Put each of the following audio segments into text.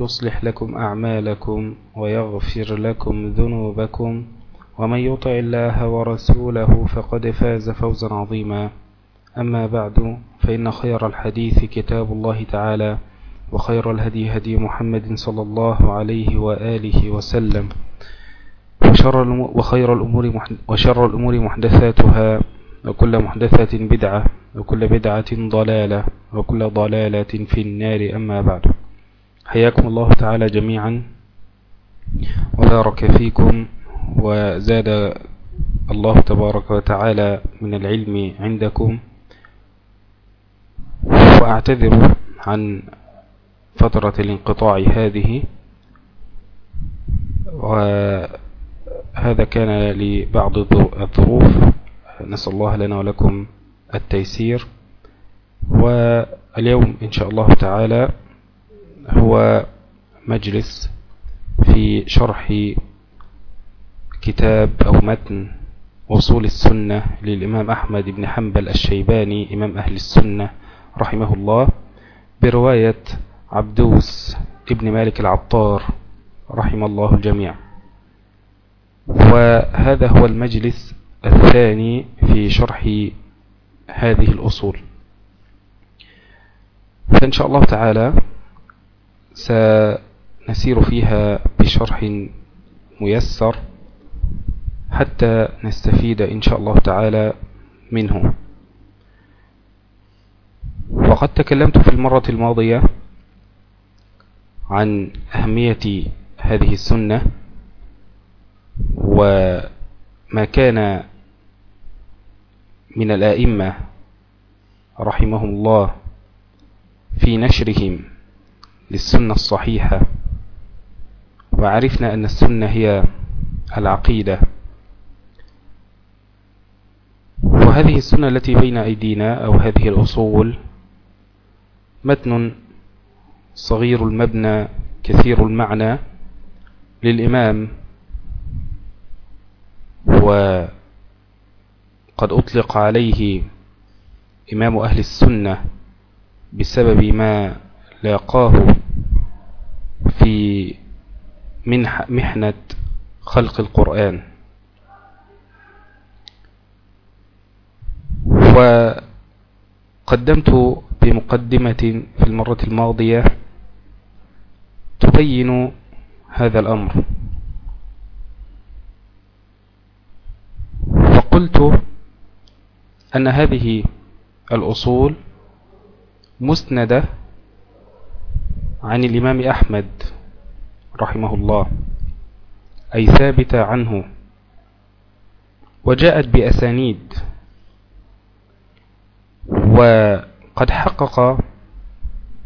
يصلح لكم أعمالكم ويغفر لكم ذنوبكم ومن يطع الله ورسوله فقد فاز فوزا عظيما. أما بعد فإن خير الحديث كتاب الله تعالى وخير الهدي هدي محمد صلى الله عليه وآله وسلم. وشر وخير الأمور وشر الأمور محدثاتها وكل محدثة بدعة وكل بدعة ضلالة وكل ضلالة في النار. أما بعد حياكم الله تعالى جميعا. وبارك فيكم. وزاد الله تبارك وتعالى من العلم عندكم. وأعتذر عن فترة الانقطاع هذه. وهذا كان لبعض الظروف. نسأل الله لنا ولكم التيسير. واليوم إن شاء الله تعالى هو مجلس في شرح كتاب أو متن وصول السنة للإمام أحمد بن حنبل الشيباني إمام أهل السنة رحمه الله برواية عبدوس ابن مالك العطار رحم الله الجميع وهذا هو المجلس الثاني في شرح هذه الأصول. فإن شاء الله تعالى سنسير فيها بشرح ميسر حتى نستفيد إن شاء الله تعالى منه. وقد تكلمت في المرة الماضية عن أهمية هذه السنة وما كان من الآئمة رحمهم الله في نشرهم. للسنة الصحيحة. وعرفنا أن السنة هي العقيدة. وهذه السنة التي بين أيدينا أو هذه الأصول متن صغير المبنى كثير المعنى للإمام. وقد أطلق عليه إمام أهل السنة بسبب ما لاقاه محنة خلق القرآن. وقدمت بمقدمة في المرة الماضية تبين هذا الأمر. وقلت أن هذه الأصول مسندة عن الإمام أحمد. رحمه الله أي ثابتة عنه وجاءت بأسانيد وقد حقق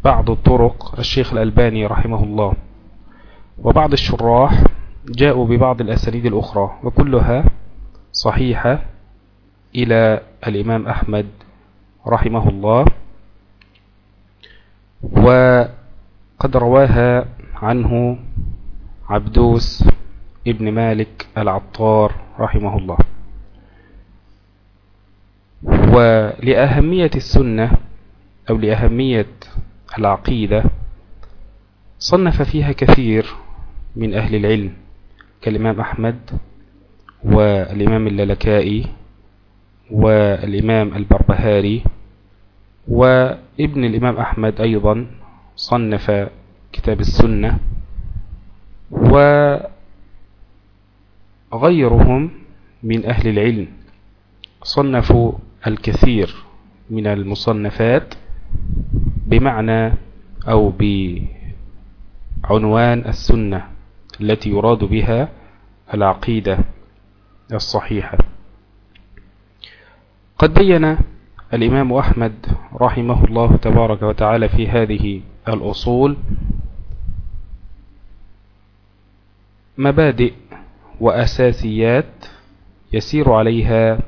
بعض الطرق الشيخ الألباني رحمه الله وبعض الشراح جاءوا ببعض الأسانيد الأخرى وكلها صحيحة إلى الإمام أحمد رحمه الله وقد رواها عنه عبدوس ابن مالك العطار رحمه الله. ولأهمية السنة أو لأهمية العقيدة صنف فيها كثير من أهل العلم كالإمام أحمد والإمام اللالكائي والإمام البربهاري وابن الإمام أحمد أيضا. صنف كتاب السنة وغيرهم من أهل العلم. صنفوا الكثير من المصنفات بمعنى أو بعنوان السنة التي يراد بها العقيدة الصحيحة. قد بين الإمام أحمد رحمه الله تبارك وتعالى في هذه الأصول مبادئ وأساسيات يسير عليها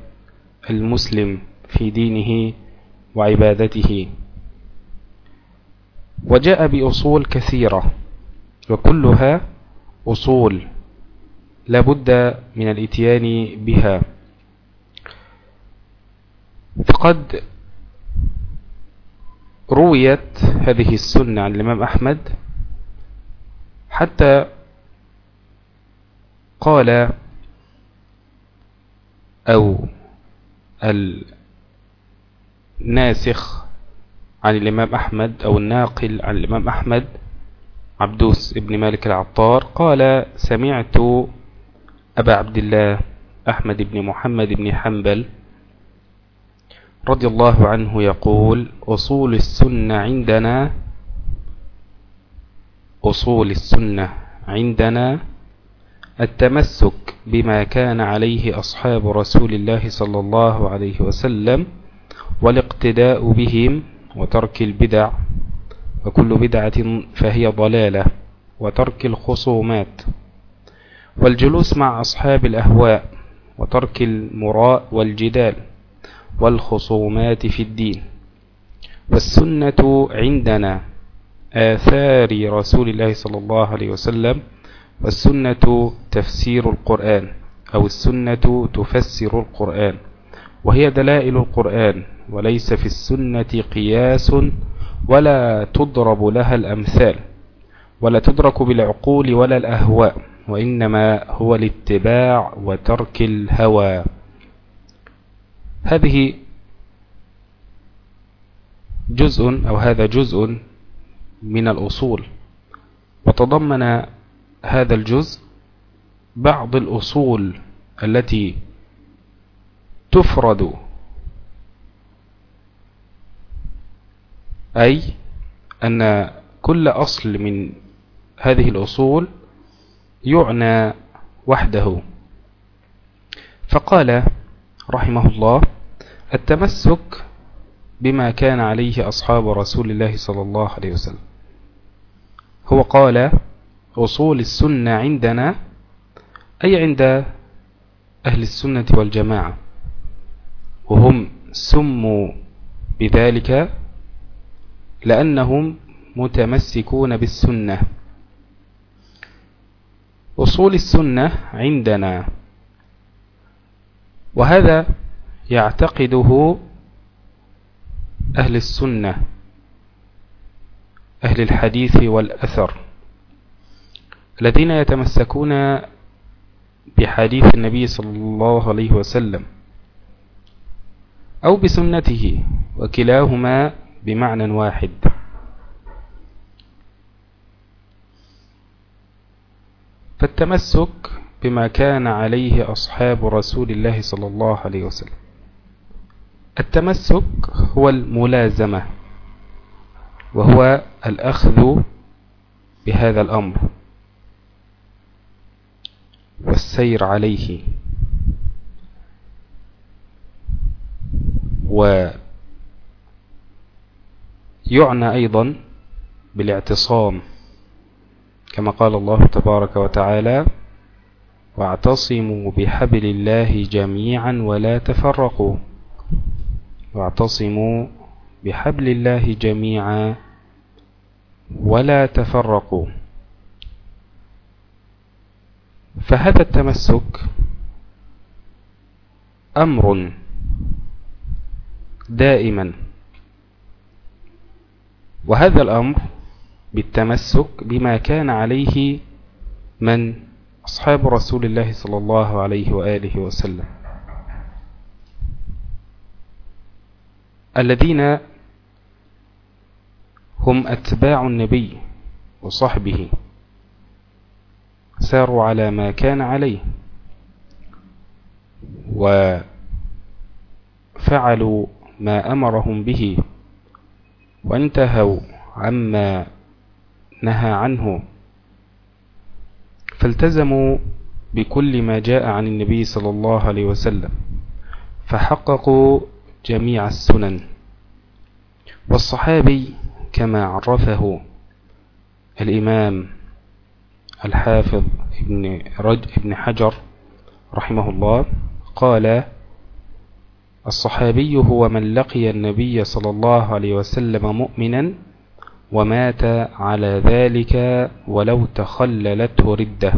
المسلم في دينه وعبادته. وجاء بأصول كثيرة وكلها أصول لابد من الإتيان بها. فقد رويت هذه السنة عن الإمام أحمد حتى قال أو الناسخ عن الإمام أحمد أو الناقل عن الإمام أحمد عبدوس ابن مالك العطار قال سمعت أبا عبد الله أحمد بن محمد بن حنبل رضي الله عنه يقول أصول السنة عندنا أصول السنة عندنا التمسك بما كان عليه أصحاب رسول الله صلى الله عليه وسلم والاقتداء بهم وترك البدع وكل بدعة فهي ضلالة وترك الخصومات والجلوس مع أصحاب الأهواء وترك المراء والجدال. والخصومات في الدين. والسنة عندنا آثار رسول الله صلى الله عليه وسلم والسنة تفسير القرآن أو السنة تفسر القرآن. وهي دلائل القرآن وليس في السنة قياس ولا تضرب لها الأمثال ولا تدرك بالعقول ولا الأهواء وإنما هو الاتباع وترك الهوى. هذه جزء أو هذا جزء من الأصول. وتضمن هذا الجزء بعض الأصول التي تفرد أي أن كل أصل من هذه الأصول يعنى وحده. فقال رحمه الله التمسك بما كان عليه أصحاب رسول الله صلى الله عليه وسلم. هو قال أصول السنة عندنا أي عند أهل السنة والجماعة؟ وهم سموا بذلك لأنهم متمسكون بالسنة. أصول السنة عندنا وهذا يعتقده أهل السنة أهل الحديث والأثر الذين يتمسكون بحديث النبي صلى الله عليه وسلم أو بسنته وكلاهما بمعنى واحد. فالتمسك بما كان عليه أصحاب رسول الله صلى الله عليه وسلم. التمسك هو الملازمة وهو الأخذ بهذا الأمر والسير عليه. ويعنى أيضا بالاعتصام كما قال الله تبارك وتعالى واعتصموا بحبل الله جميعا ولا تفرقوا واعتصموا بحبل الله جميعا ولا تفرقوا. فهذا التمسك أمر دائما وهذا الأمر بالتمسك بما كان عليه من أصحاب رسول الله صلى الله عليه وآله وسلم. الذين هم أتباع النبي وصحبه ساروا على ما كان عليه وفعلوا ما أمرهم به وانتهوا عما نهى عنه. فالتزموا بكل ما جاء عن النبي صلى الله عليه وسلم فحققوا جميع السنن. والصحابي كما عرفه الإمام الحافظ ابن, رج ابن حجر رحمه الله قال الصحابي هو من لقي النبي صلى الله عليه وسلم مؤمنا ومات على ذلك ولو تخللته ردة.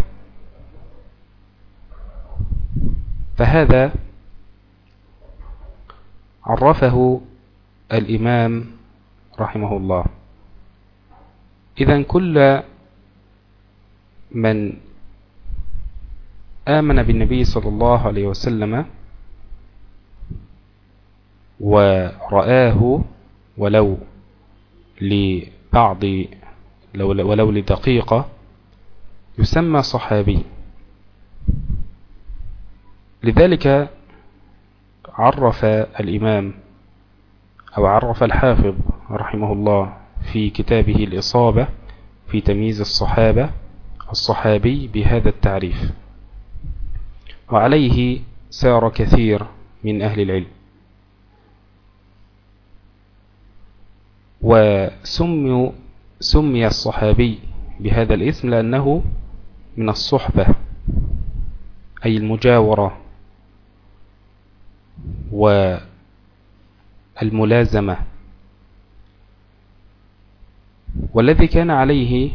فهذا عرفه الإمام رحمه الله. إذا كل من آمن بالنبي صلى الله عليه وسلم ورآه ولو لبعض ولو لدقيقة يسمى صحابي. لذلك عرف الإمام أو عرف الحافظ رحمه الله في كتابه الإصابة في تمييز الصحابة الصحابي بهذا التعريف. وعليه سار كثير من أهل العلم. وسمي سمي الصحابي بهذا الاسم لأنه من الصحبة أي المجاورة والملازمة. والذي كان عليه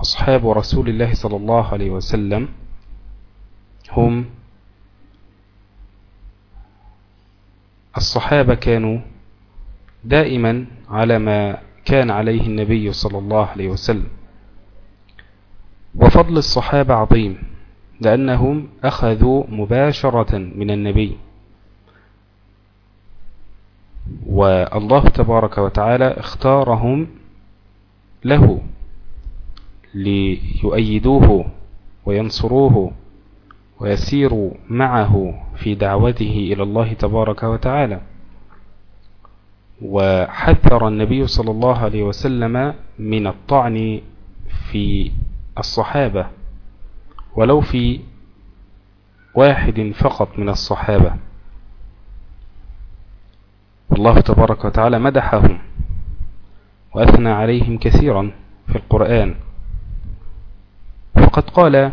أصحاب رسول الله صلى الله عليه وسلم هم الصحابة كانوا دائما على ما كان عليه النبي صلى الله عليه وسلم. وفضل الصحابة عظيم. لأنهم أخذوا مباشرة من النبي. والله تبارك وتعالى اختارهم له ليؤيدوه وينصروه ويسيروا معه في دعوته إلى الله تبارك وتعالى. وحذر النبي صلى الله عليه وسلم من الطعن في الصحابة. ولو في واحد فقط من الصحابة. والله تبارك وتعالى مدحهم وأثنى عليهم كثيرا في القرآن. وقد قال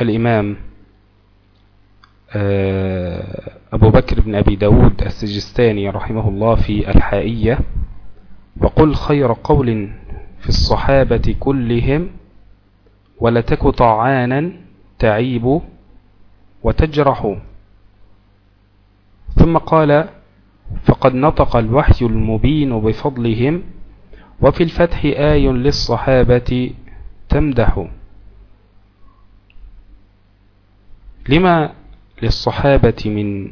الإمام آه، أبو بكر بن أبي داود السجستاني رحمه الله في الحائية وقل خير قول في الصحابة كلهم ولتك طعانا تعيب وتجرح. ثم قال فقد نطق الوحي المبين بفضلهم وفي الفتح آي للصحابة تمدح. لما للصحابة من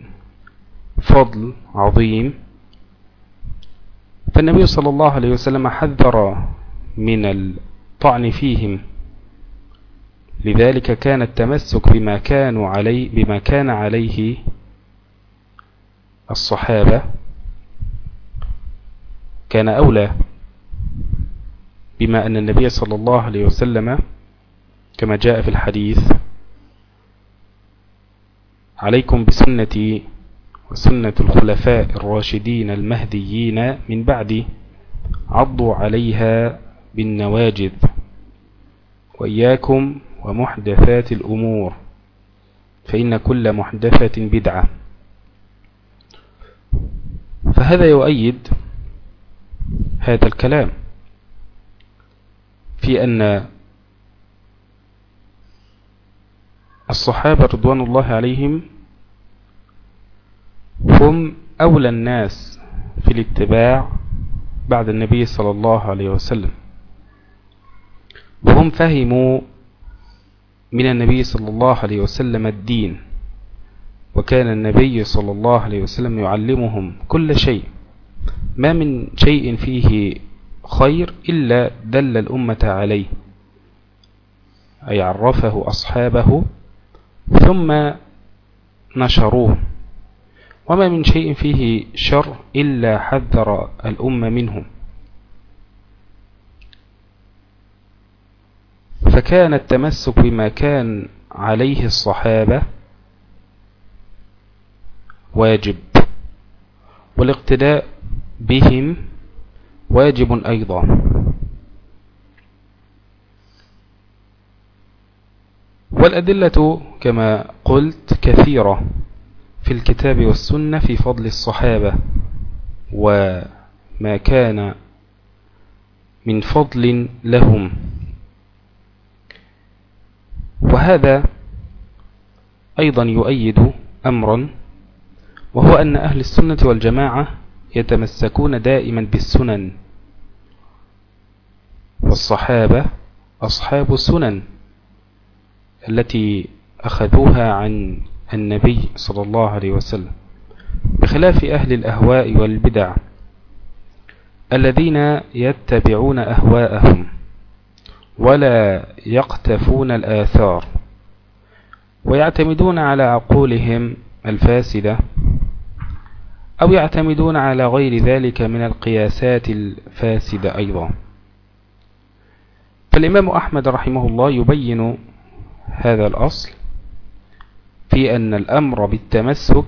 فضل عظيم؟ فالنبي صلى الله عليه وسلم حذر من الطعن فيهم. لذلك كان التمسك بما كانوا عليه بما كان عليه الصحابة كان أولى بما أن النبي صلى الله عليه وسلم كما جاء في الحديث عليكم بسنتي وسنة الخلفاء الراشدين المهديين من بعدي عضوا عليها بالنواجذ وإياكم ومحدثات الأمور فإن كل محدثة بدعة. فهذا يؤيد هذا الكلام في أن الصحابة رضوان الله عليهم هم أولى الناس في الاتباع بعد النبي صلى الله عليه وسلم. وهم فهموا من النبي صلى الله عليه وسلم الدين وكان النبي صلى الله عليه وسلم يعلمهم كل شيء. ما من شيء فيه خير إلا دل الأمة عليه أي عرفه أصحابه ثم نشروه. وما من شيء فيه شر إلا حذر الأمة منه فكان التمسك بما كان عليه الصحابة واجب والاقتداء بهم واجب أيضا. والأدلة كما قلت كثيرة في الكتاب والسنة في فضل الصحابة وما كان من فضل لهم. وهذا أيضا يؤيد أمرا وهو أن أهل السنة والجماعة يتمسكون دائما بالسنن. والصحابة أصحاب السنن التي أخذوها عن النبي صلى الله عليه وسلم بخلاف أهل الأهواء والبدع الذين يتبعون أهواءهم. ولا يقتفون الآثار ويعتمدون على عقولهم الفاسدة أو يعتمدون على غير ذلك من القياسات الفاسدة أيضا. فالإمام أحمد رحمه الله يبين هذا الأصل في أن الأمر بالتمسك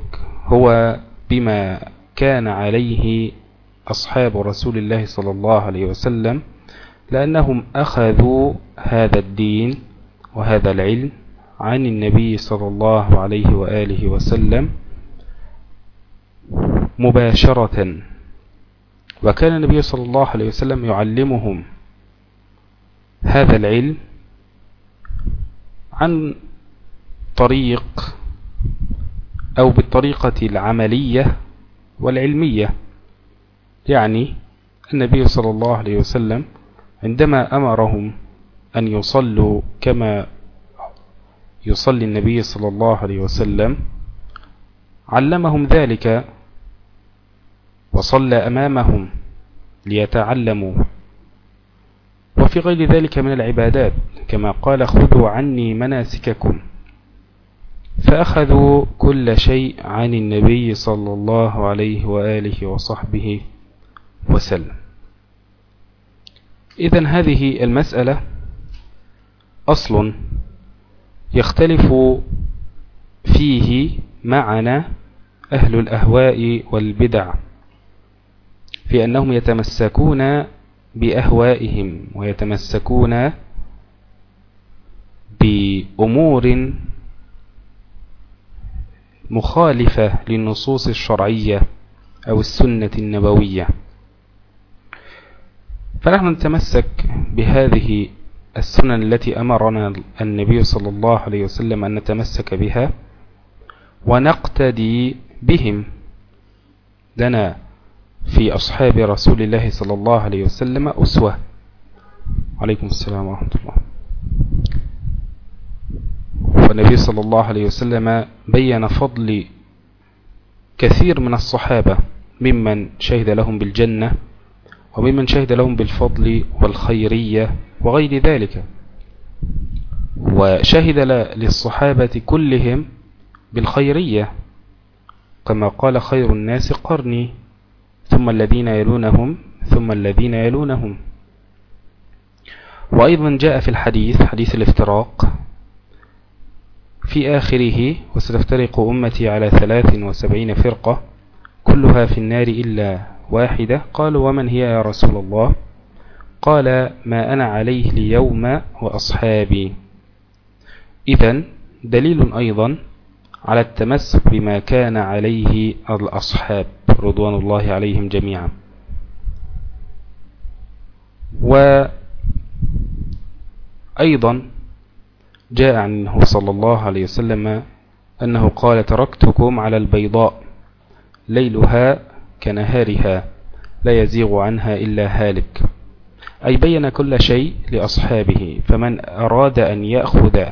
هو بما كان عليه أصحاب رسول الله صلى الله عليه وسلم لأنهم أخذوا هذا الدين وهذا العلم عن النبي صلى الله عليه وآله وسلم مباشرة. وكان النبي صلى الله عليه وسلم يعلمهم هذا العلم عن طريق أو بالطريقة العملية والعلمية يعني النبي صلى الله عليه وسلم عندما أمرهم أن يصلوا كما يصلي النبي صلى الله عليه وسلم علمهم ذلك وصلى أمامهم ليتعلموا. وفي غير ذلك من العبادات كما قال خذوا عني مناسككم. فأخذوا كل شيء عن النبي صلى الله عليه وآله وصحبه وسلم. إذا هذه المسألة أصل يختلف فيه معنا أهل الأهواء والبدع في أنهم يتمسكون بأهوائهم ويتمسكون بأمور مخالفة للنصوص الشرعية أو السنة النبوية. فنحن نتمسك بهذه السنن التي أمرنا النبي صلى الله عليه وسلم أن نتمسك بها ونقتدي بهم لنا في أصحاب رسول الله صلى الله عليه وسلم أسوة. عليكم السلام ورحمة الله. والنبي صلى الله عليه وسلم بين فضل كثير من الصحابة ممن شهد لهم بالجنة وممن شهد لهم بالفضل والخيرية وغير ذلك. وشهد للصحابة كلهم بالخيرية كما قال خير الناس قرني ثم الذين يلونهم ثم الذين يلونهم. وأيضا جاء في الحديث حديث الافتراق في آخره وستفترق أمتي على ثلاث وسبعين فرقة كلها في النار إلا واحدة. قالوا ومن هي يا رسول الله؟ قال ما أنا عليه اليوم وأصحابي. إذا دليل أيضا على التمسك بما كان عليه الأصحاب رضوان الله عليهم جميعا. وأيضا جاء عنه صلى الله عليه وسلم أنه قال تركتكم على البيضاء ليلها كنهارها لا يزيغ عنها إلا هالك. أي بين كل شيء لأصحابه فمن أراد أن يأخذ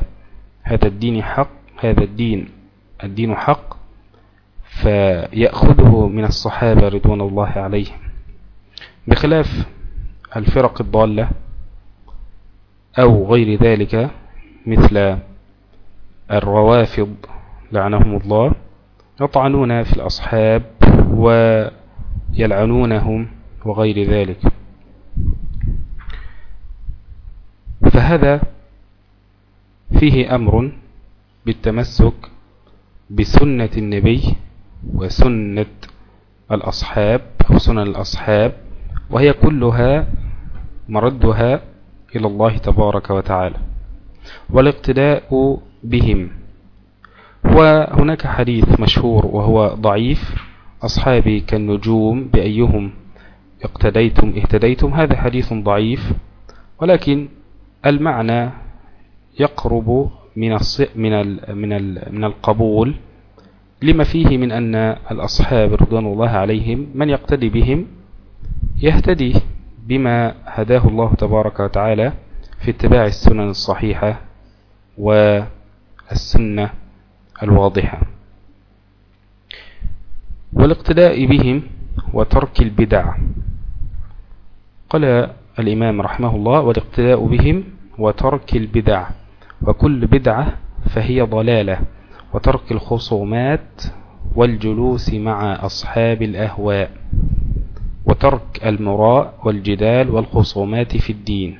هذا الدين حق هذا الدين الدين حق فيأخذه من الصحابة رضوان الله عليهم بخلاف الفرق الضالة أو غير ذلك مثل الروافض لعنهم الله يطعنون في الأصحاب ويلعنونهم وغير ذلك. فهذا فيه أمر بالتمسك بسنة النبي وسنة الأصحاب أو الأصحاب وهي كلها مردها إلى الله تبارك وتعالى والاقتداء بهم. وهناك حديث مشهور وهو ضعيف أصحابي كالنجوم بأيهم اقتديتم اهتديتم؟ هذا حديث ضعيف ولكن المعنى يقرب من من من من القبول لما فيه من أن الأصحاب رضوان الله عليهم من يقتدي بهم يهتدي بما هداه الله تبارك وتعالى في اتباع السنن الصحيحة والسنة الواضحة. والاقتداء بهم وترك البدع. قال الإمام رحمه الله والاقتداء بهم وترك البدع. وكل بدعة فهي ضلالة. وترك الخصومات والجلوس مع أصحاب الأهواء. وترك المراء والجدال والخصومات في الدين.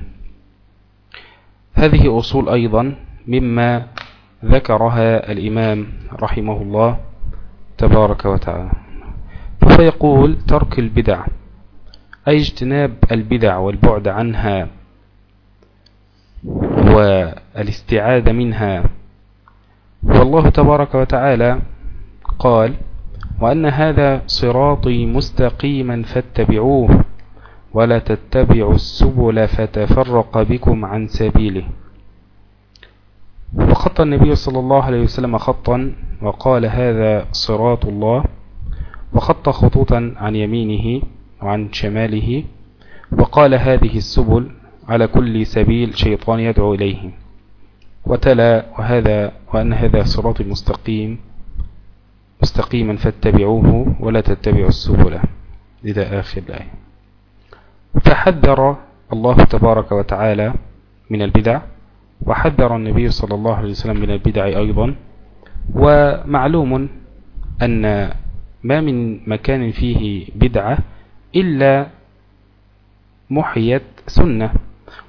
هذه أصول أيضا مما ذكرها الإمام رحمه الله تبارك وتعالى. فيقول ترك البدع أي اجتناب البدع والبعد عنها والاستعاذة منها. والله تبارك وتعالى قال وأن هذا صراطي مستقيما فاتبعوه ولا تتبعوا السبل فتفرق بكم عن سبيله. وخط النبي صلى الله عليه وسلم خطا وقال هذا صراط الله. وخط خطوطا عن يمينه وعن شماله وقال هذه السبل على كل سبيل شيطان يدعو إليه. وتلا وهذا وأن هذا صراط المستقيم مستقيما فاتبعوه ولا تتبعوا السبل. إلى آخر الآية. فحذر الله تبارك وتعالى من البدع وحذر النبي صلى الله عليه وسلم من البدع أيضا. ومعلوم أن ما من مكان فيه بدعة إلا محيت سنة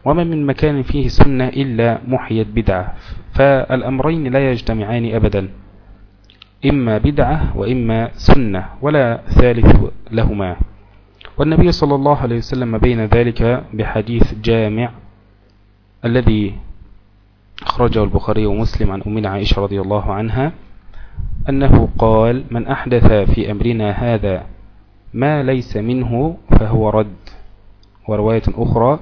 وما من مكان فيه سنة إلا محيت بدعة. فالأمرين لا يجتمعان أبدا إما بدعة وإما سنة ولا ثالث لهما. والنبي صلى الله عليه وسلم بين ذلك بحديث جامع الذي أخرجه البخاري ومسلم عن أمنا عائشة رضي الله عنها. أنه قال من أحدث في أمرنا هذا ما ليس منه فهو رد. ورواية أخرى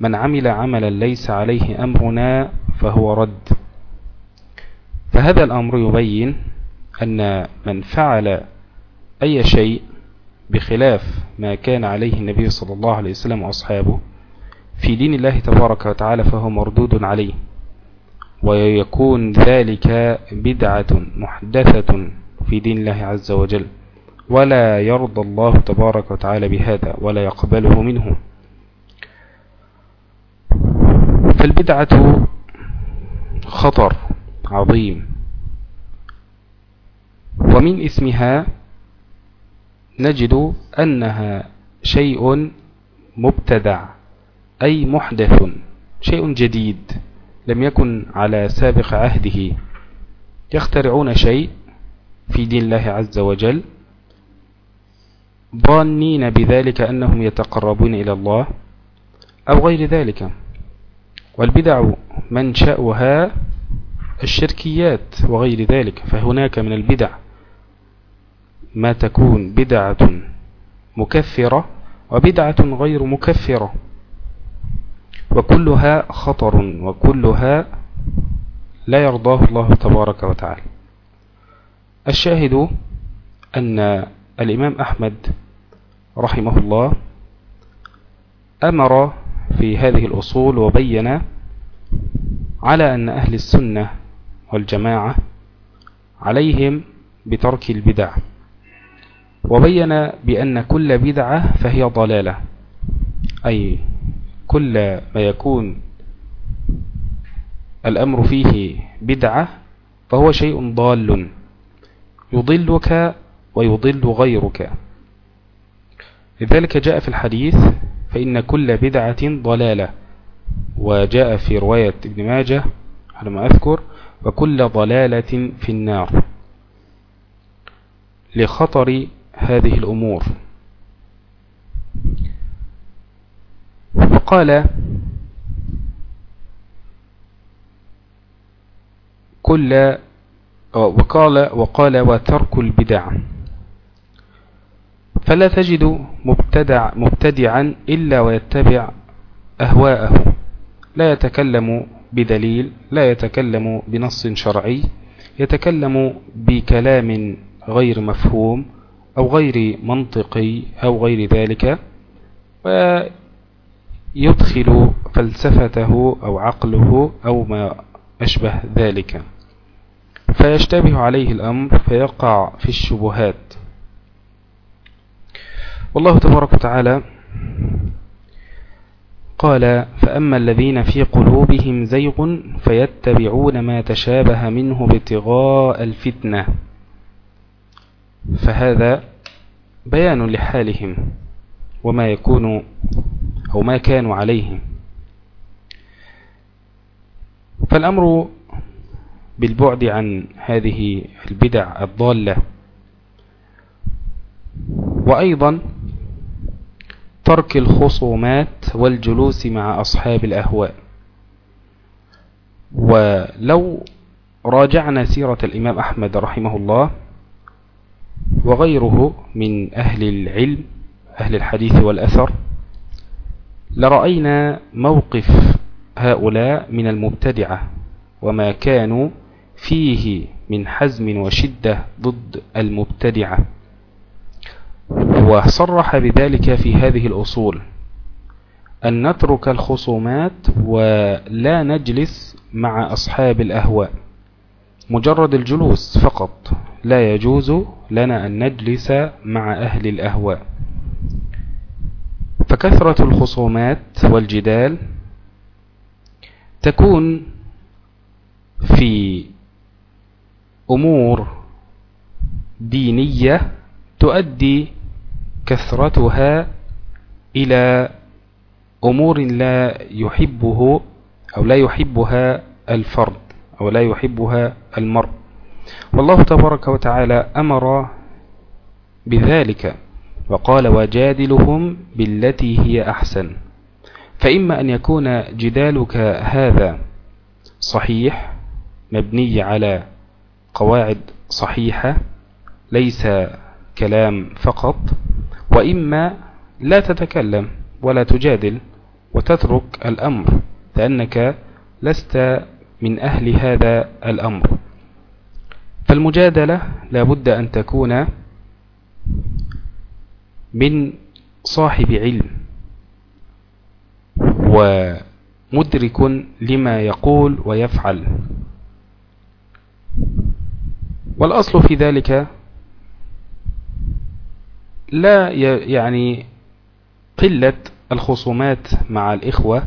من عمل عملا ليس عليه أمرنا فهو رد. فهذا الأمر يبين أن من فعل أي شيء بخلاف ما كان عليه النبي صلى الله عليه وسلم وأصحابه في دين الله تبارك وتعالى فهو مردود عليه. ويكون ذلك بدعة محدثة في دين الله عز وجل. ولا يرضى الله تبارك وتعالى بهذا ولا يقبله منه. فالبدعة خطر عظيم. ومن اسمها نجد أنها شيء مبتدع أي محدث شيء جديد. لم يكن على سابق عهده يخترعون شيء في دين الله عز وجل ظانين بذلك أنهم يتقربون إلى الله أو غير ذلك. والبدع منشأها الشركيات وغير ذلك فهناك من البدع ما تكون بدعة مكفرة وبدعة غير مكفرة. وكلها خطر وكلها لا يرضاه الله تبارك وتعالى. الشاهد أن الإمام أحمد رحمه الله أمر في هذه الأصول وبين على أن أهل السنة والجماعة عليهم بترك البدع وبين بأن كل بدعة فهي ضلالة أي كل ما يكون الأمر فيه بدعة فهو شيء ضال. يضلك ويضل غيرك. لذلك جاء في الحديث فإن كل بدعة ضلالة. وجاء في رواية ابن ماجه على ما أذكر وكل ضلالة في النار. لخطر هذه الأمور. وقال كل وقال وقال وترك البدع. فلا تجد مبتدع مبتدعا إلا ويتبع أهواءه. لا يتكلم بدليل لا يتكلم بنص شرعي يتكلم بكلام غير مفهوم أو غير منطقي أو غير ذلك. ويدخل فلسفته أو عقله أو ما أشبه ذلك. فيشتبه عليه الأمر فيقع في الشبهات. والله تبارك وتعالى قال فأما الذين في قلوبهم زيغ فيتبعون ما تشابه منه ابتغاء الفتنة. فهذا بيان لحالهم وما يكون أو ما كانوا عليه. فالأمر بالبعد عن هذه البدع الضالة. وأيضا ترك الخصومات والجلوس مع أصحاب الأهواء. ولو راجعنا سيرة الإمام أحمد رحمه الله وغيره من أهل العلم أهل الحديث والأثر لرأينا موقف هؤلاء من المبتدعة وما كانوا فيه من حزم وشدة ضد المبتدعة. وصرح بذلك في هذه الأصول أن نترك الخصومات ولا نجلس مع أصحاب الأهواء. مجرد الجلوس فقط لا يجوز لنا أن نجلس مع أهل الأهواء. فكثرة الخصومات والجدال تكون في أمور دينية تؤدي كثرتها إلى أمور لا يحبه أو لا يحبها الفرد أو لا يحبها المرء. والله تبارك وتعالى أمر بذلك. وقال وجادلهم بالتي هي أحسن. فإما أن يكون جدالك هذا صحيح مبني على قواعد صحيحة ليس كلام فقط وإما لا تتكلم ولا تجادل وتترك الأمر لأنك لست من أهل هذا الأمر. فالمجادلة لابد أن تكون من صاحب علم ومدرك لما يقول ويفعل. والأصل في ذلك لا يعني قلة الخصومات مع الإخوة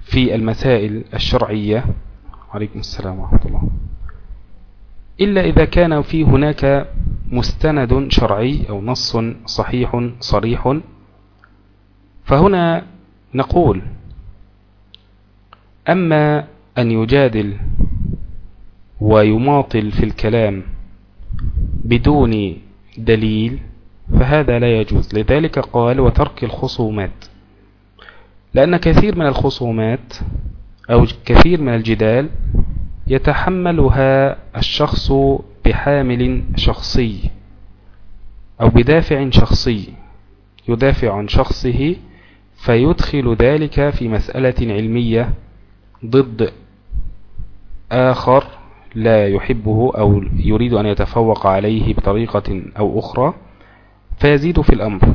في المسائل الشرعية. عليكم السلام ورحمة الله. إلا إذا كان في هناك مستند شرعي أو نص صحيح صريح. فهنا نقول أما أن يجادل ويماطل في الكلام بدون دليل فهذا لا يجوز. لذلك قال وترك الخصومات. لأن كثير من الخصومات أو كثير من الجدال يتحملها الشخص بحامل شخصي أو بدافع شخصي يدافع عن شخصه فيدخل ذلك في مسألة علمية ضد آخر لا يحبه أو يريد أن يتفوق عليه بطريقة أو أخرى فيزيد في الأمر.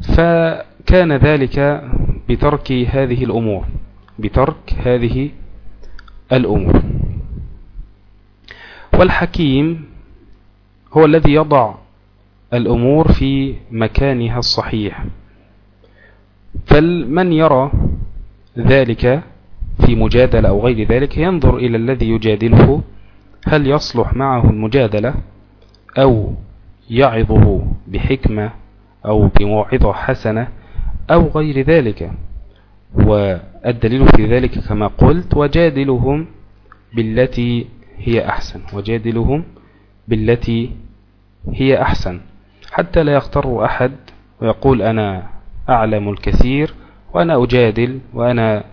فكان ذلك بترك هذه الأمور بترك هذه الأمور. والحكيم هو الذي يضع الأمور في مكانها الصحيح. فمن يرى ذلك في مجادلة أو غير ذلك ينظر إلى الذي يجادله هل يصلح معه المجادلة أو يعظه بحكمة أو بموعظة حسنة أو غير ذلك. والدليل في ذلك كما قلت وجادلهم بالتي هي أحسن وجادلهم بالتي هي أحسن. حتى لا يغتر أحد ويقول أنا أعلم الكثير وأنا أجادل وأنا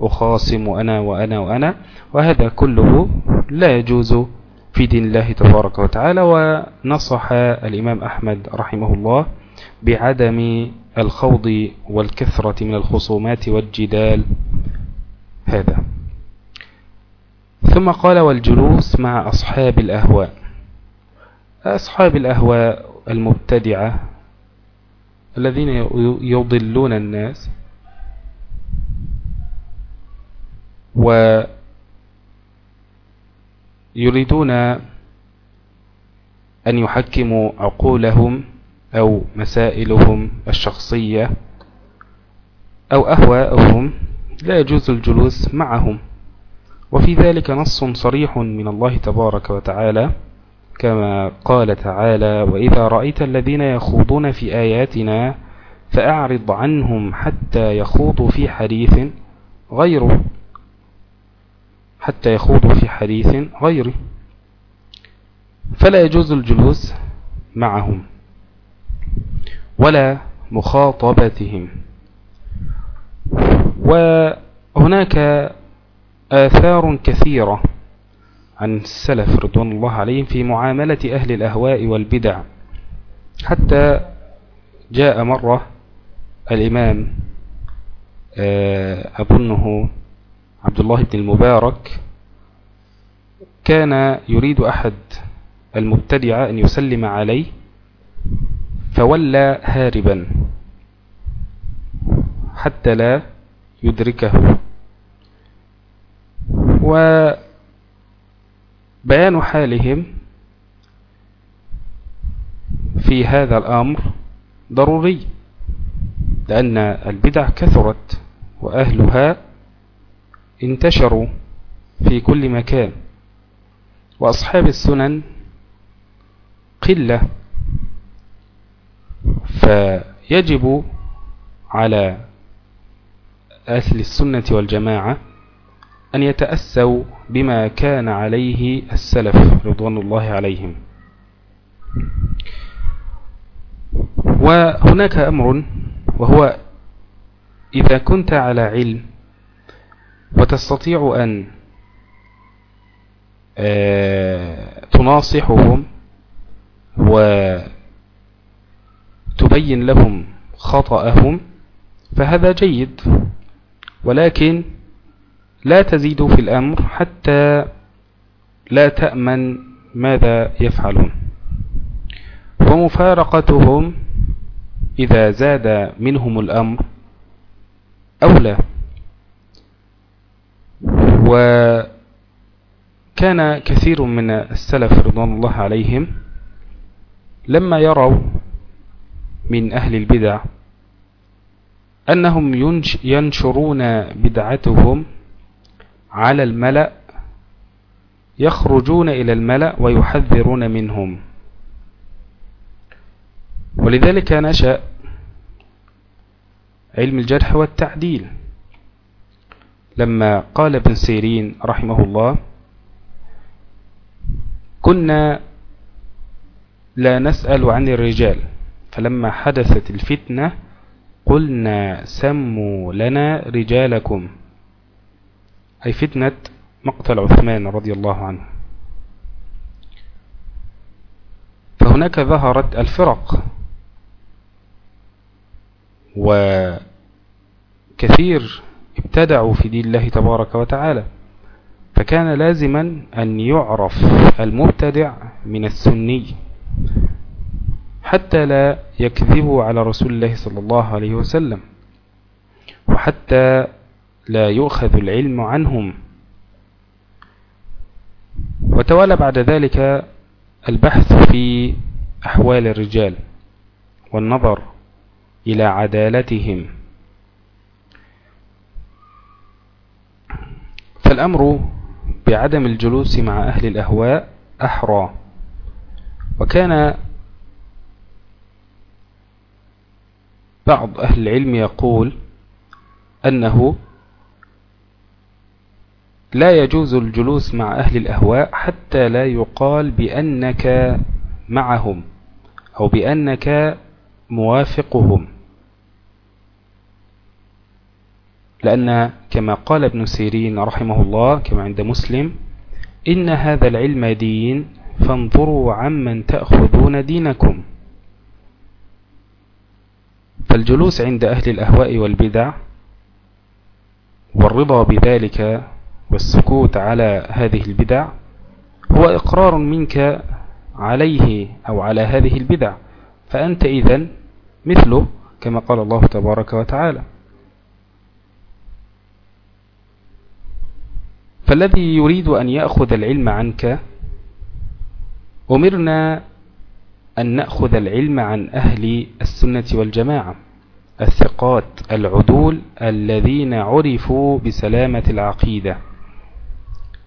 أخاصم وأنا وأنا وأنا وهذا كله لا يجوز في دين الله تبارك وتعالى. ونصح الإمام أحمد رحمه الله بعدم الخوض والكثرة من الخصومات والجدال هذا. ثم قال والجلوس مع أصحاب الأهواء. أصحاب الأهواء المبتدعة الذين يضلون الناس ويريدون أن يحكموا عقولهم أو مسائلهم الشخصية أو أهواءهم لا يجوز الجلوس معهم. وفي ذلك نص صريح من الله تبارك وتعالى كما قال تعالى وإذا رأيت الذين يخوضون في آياتنا فأعرض عنهم حتى يخوضوا في حديث غيره. حتى يخوضوا في حديث غيره. فلا يجوز الجلوس معهم. ولا مخاطبتهم. وهناك آثار كثيرة عن السلف رضوان الله عليهم في معاملة أهل الأهواء والبدع. حتى جاء مرة الإمام آه، أظنه عبد الله بن المبارك كان يريد أحد المبتدع أن يسلم عليه فولى هاربا. حتى لا يدركه. وبيان حالهم في هذا الأمر ضروري لأن البدع كثرت وأهلها انتشروا في كل مكان. وأصحاب السنن قلة فيجب على أهل السنة والجماعة أن يتأسوا بما كان عليه السلف رضوان الله عليهم. وهناك أمر وهو إذا كنت على علم وتستطيع أن آه، تناصحهم وتبين لهم خطأهم فهذا جيد. ولكن لا تزيد في الأمر حتى لا تأمن ماذا يفعلون. ومفارقتهم إذا زاد منهم الأمر أولى. وكان كثير من السلف رضوان الله عليهم لما يروا من أهل البدع أنهم ينشرون بدعتهم على الملأ يخرجون إلى الملأ ويحذرون منهم. ولذلك نشأ علم الجرح والتعديل. لما قال ابن سيرين رحمه الله كنا لا نسأل عن الرجال فلما حدثت الفتنة قلنا سموا لنا رجالكم. أي فتنة مقتل عثمان رضي الله عنه. فهناك ظهرت الفرق. وكثير ابتدعوا في دين الله تبارك وتعالى. فكان لازما أن يعرف المبتدع من السني. حتى لا يكذبوا على رسول الله صلى الله عليه وسلم وحتى لا يؤخذ العلم عنهم. وتوالى بعد ذلك البحث في أحوال الرجال والنظر إلى عدالتهم. فالأمر بعدم الجلوس مع أهل الأهواء أحرى وكان بعض أهل العلم يقول أنه لا يجوز الجلوس مع أهل الأهواء حتى لا يقال بأنك معهم أو بأنك موافقهم. لأن كما قال ابن سيرين رحمه الله كما عند مسلم إن هذا العلم دين فانظروا عمن تأخذون دينكم. فالجلوس عند أهل الأهواء والبدع والرضا بذلك والسكوت على هذه البدع هو إقرار منك عليه أو على هذه البدع فأنت إذن مثله كما قال الله تبارك وتعالى. فالذي يريد أن يأخذ العلم عنك أمرنا أن نأخذ العلم عن أهل السنة والجماعة الثقات العدول الذين عرفوا بسلامة العقيدة.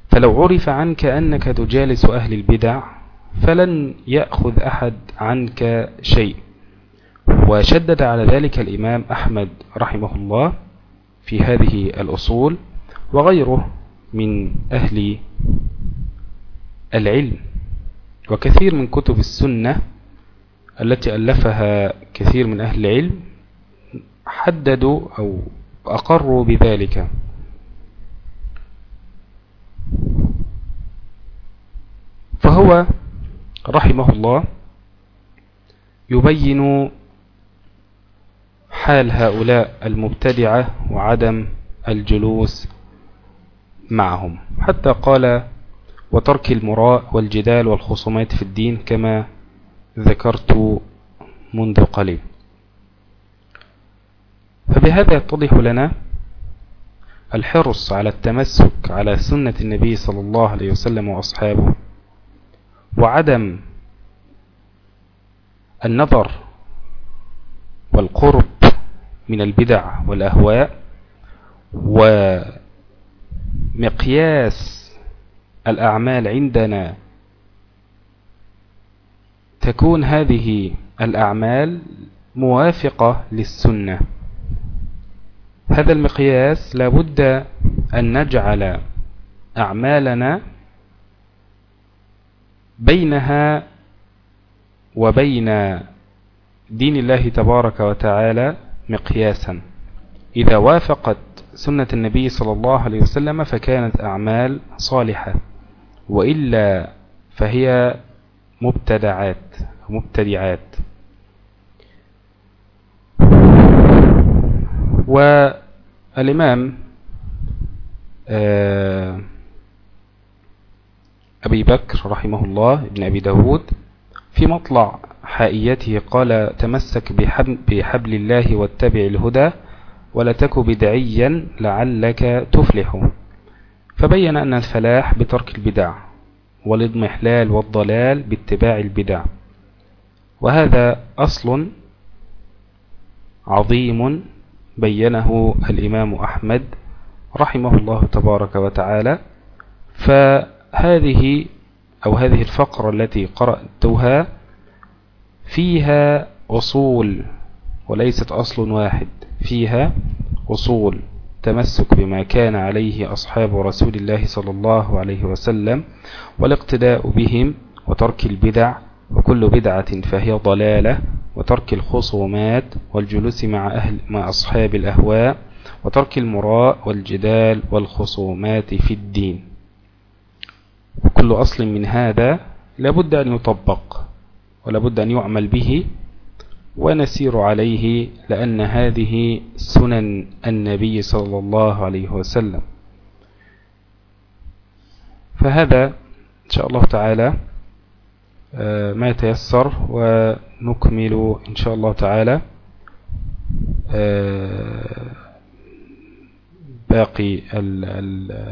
فلو عرف عنك أنك تجالس أهل البدع فلن يأخذ أحد عنك شيء. وشدد على ذلك الإمام أحمد رحمه الله في هذه الأصول وغيره من أهل العلم. وكثير من كتب السنة التي ألفها كثير من أهل العلم حددوا أو أقروا بذلك. فهو رحمه الله يبين حال هؤلاء المبتدعة وعدم الجلوس معهم. حتى قال وترك المراء والجدال والخصومات في الدين كما ذكرت منذ قليل. فبهذا يتضح لنا الحرص على التمسك على سنة النبي صلى الله عليه وسلم وأصحابه وعدم النظر والقرب من البدع والأهواء ومقياس الأعمال عندنا تكون هذه الأعمال موافقة للسنة. هذا المقياس لابد أن نجعل أعمالنا بينها وبين دين الله تبارك وتعالى مقياسا. إذا وافقت سنة النبي صلى الله عليه وسلم فكانت أعمال صالحة وإلا فهي مبتدعات مبتدعات. والإمام آه، أبي بكر رحمه الله ابن أبي داود في مطلع حائيته قال تمسك بحبل الله واتبع الهدى ولا تك بدعيا لعلك تفلح. فبين أن الفلاح بترك البدع. والإضمحلال والضلال باتباع البدع. وهذا أصل عظيم بينه الإمام أحمد رحمه الله تبارك وتعالى. فهذه أو هذه الفقرة التي قرأتها فيها أصول وليست أصل واحد فيها أصول. تمسك بما كان عليه أصحاب رسول الله صلى الله عليه وسلم والاقتداء بهم وترك البدع وكل بدعة فهي ضلالة وترك الخصومات والجلوس مع, أهل مع أصحاب الأهواء وترك المراء والجدال والخصومات في الدين. وكل أصل من هذا لابد أن يطبق ولابد أن يعمل به ونسير عليه لأن هذه سنن النبي صلى الله عليه وسلم. فهذا إن شاء الله تعالى آه، ما يتيسر ونكمل إن شاء الله تعالى آه، باقي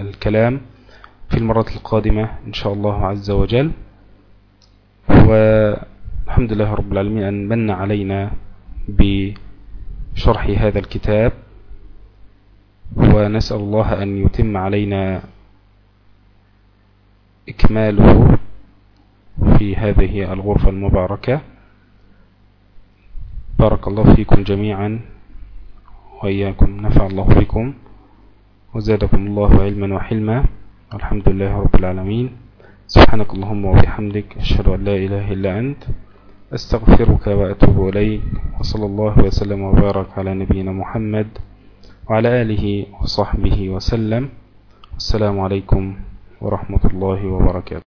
الكلام في المرة القادمة إن شاء الله عز وجل. والحمد لله رب العالمين أن من علينا بشرح هذا الكتاب ونسأل الله أن يتم علينا إكماله في هذه الغرفة المباركة. بارك الله فيكم جميعا وإياكم نفع الله بكم وزادكم الله علما وحلما. والحمد لله رب العالمين. سبحانك اللهم وبحمدك أشهد أن لا إله إلا أنت. أستغفرك وأتوب إليك وصلى الله وسلم وبارك على نبينا محمد وعلى آله وصحبه وسلم. السلام عليكم ورحمة الله وبركاته.